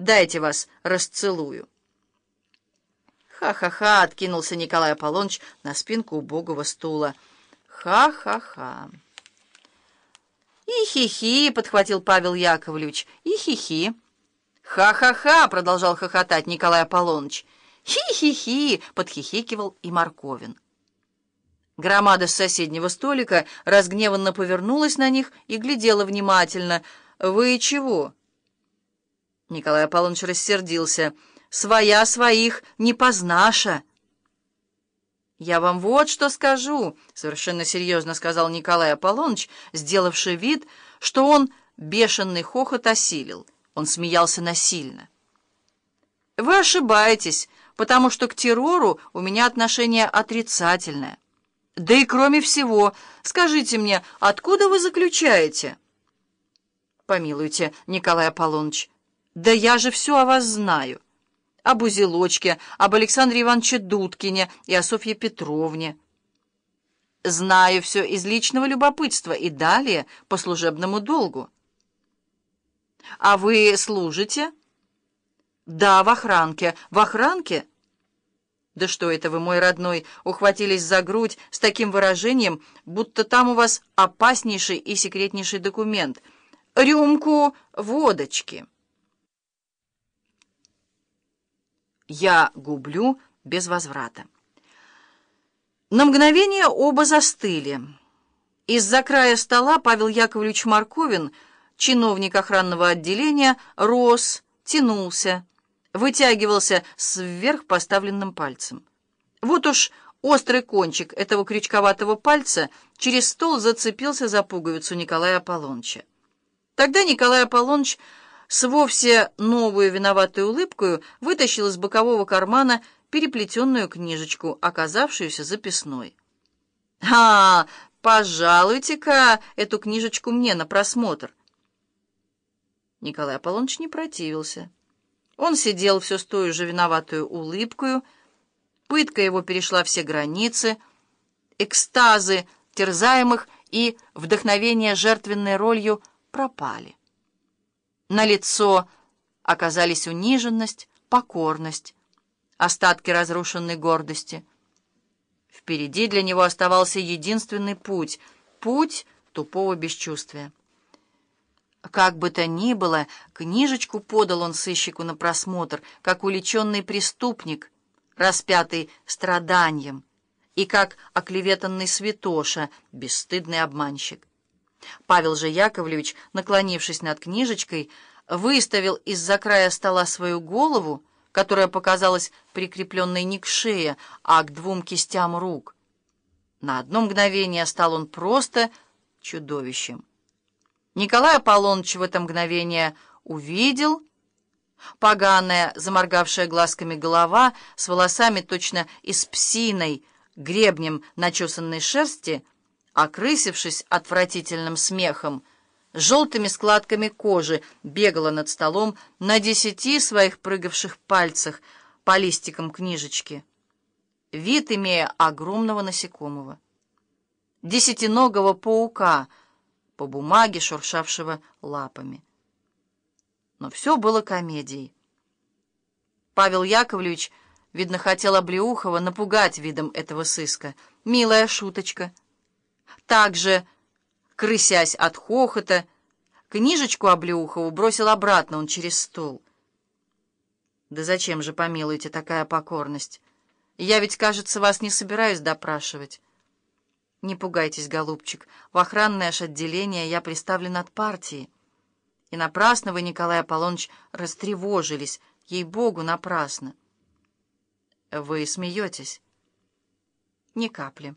Дайте вас расцелую». «Ха-ха-ха!» — откинулся Николай Аполлоныч на спинку убогого стула. «Ха-ха-ха!» «И хи-хи!» — подхватил Павел Яковлевич. «И хи-хи!» «Ха-ха-ха!» — продолжал хохотать Николай Аполлоныч. «Хи-хи-хи!» — подхихикивал и Марковин. Громада с соседнего столика разгневанно повернулась на них и глядела внимательно. «Вы чего?» Николай Аполлоныч рассердился. «Своя своих не познаша!» «Я вам вот что скажу», — совершенно серьезно сказал Николай Аполлоныч, сделавший вид, что он бешеный хохот осилил. Он смеялся насильно. «Вы ошибаетесь, потому что к террору у меня отношение отрицательное. Да и кроме всего, скажите мне, откуда вы заключаете?» «Помилуйте, Николай Аполлоныч, да я же все о вас знаю. Об узелочке, об Александре Ивановиче Дудкине и о Софье Петровне. Знаю все из личного любопытства и далее по служебному долгу. А вы служите?» «Да, в охранке. В охранке?» «Да что это вы, мой родной, ухватились за грудь с таким выражением, будто там у вас опаснейший и секретнейший документ. Рюмку водочки». Я гублю без возврата. На мгновение оба застыли. Из-за края стола Павел Яковлевич Марковин, чиновник охранного отделения, рос, тянулся, вытягивался с вверх поставленным пальцем. Вот уж острый кончик этого крючковатого пальца через стол зацепился за пуговицу Николая Аполлоныча. Тогда Николай Аполлоныч с вовсе новую виноватую улыбкой вытащил из бокового кармана переплетенную книжечку, оказавшуюся записной. «А, пожалуйте-ка эту книжечку мне на просмотр!» Николай Аполлоныч не противился. Он сидел все с той же виноватую улыбкою, пытка его перешла все границы, экстазы терзаемых и вдохновение жертвенной ролью пропали. На лицо оказались униженность, покорность, остатки разрушенной гордости. Впереди для него оставался единственный путь — путь тупого бесчувствия. Как бы то ни было, книжечку подал он сыщику на просмотр, как уличенный преступник, распятый страданием, и как оклеветанный святоша, бесстыдный обманщик. Павел же Яковлевич, наклонившись над книжечкой, выставил из-за края стола свою голову, которая показалась прикрепленной не к шее, а к двум кистям рук. На одно мгновение стал он просто чудовищем. Николай Аполлоныч в это мгновение увидел поганая, заморгавшая глазками голова с волосами точно из псиной, гребнем начесанной шерсти, окрысившись отвратительным смехом, желтыми складками кожи бегала над столом на десяти своих прыгавших пальцах по листикам книжечки, вид имея огромного насекомого, десятиногого паука — по бумаге, шуршавшего лапами. Но все было комедией. Павел Яковлевич, видно, хотел Облеухова напугать видом этого сыска. Милая шуточка. Также, крысясь от хохота, книжечку Облеухову бросил обратно он через стол. Да зачем же, помилуйте, такая покорность? Я ведь, кажется, вас не собираюсь допрашивать. Не пугайтесь, голубчик, в охранное аж отделение я приставлен от партии. И напрасно вы, Николай Аполлоныч, растревожились, ей-богу, напрасно. Вы смеетесь? Ни капли.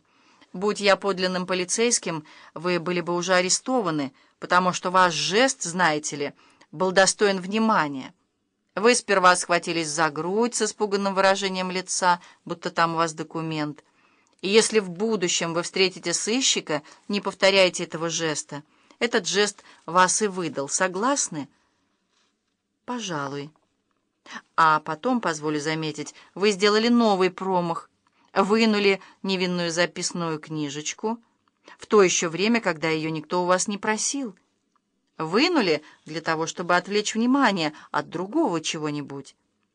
Будь я подлинным полицейским, вы были бы уже арестованы, потому что ваш жест, знаете ли, был достоин внимания. Вы сперва схватились за грудь с испуганным выражением лица, будто там у вас документ — и если в будущем вы встретите сыщика, не повторяйте этого жеста. Этот жест вас и выдал. Согласны? Пожалуй. А потом, позволю заметить, вы сделали новый промах. Вынули невинную записную книжечку в то еще время, когда ее никто у вас не просил. Вынули для того, чтобы отвлечь внимание от другого чего-нибудь.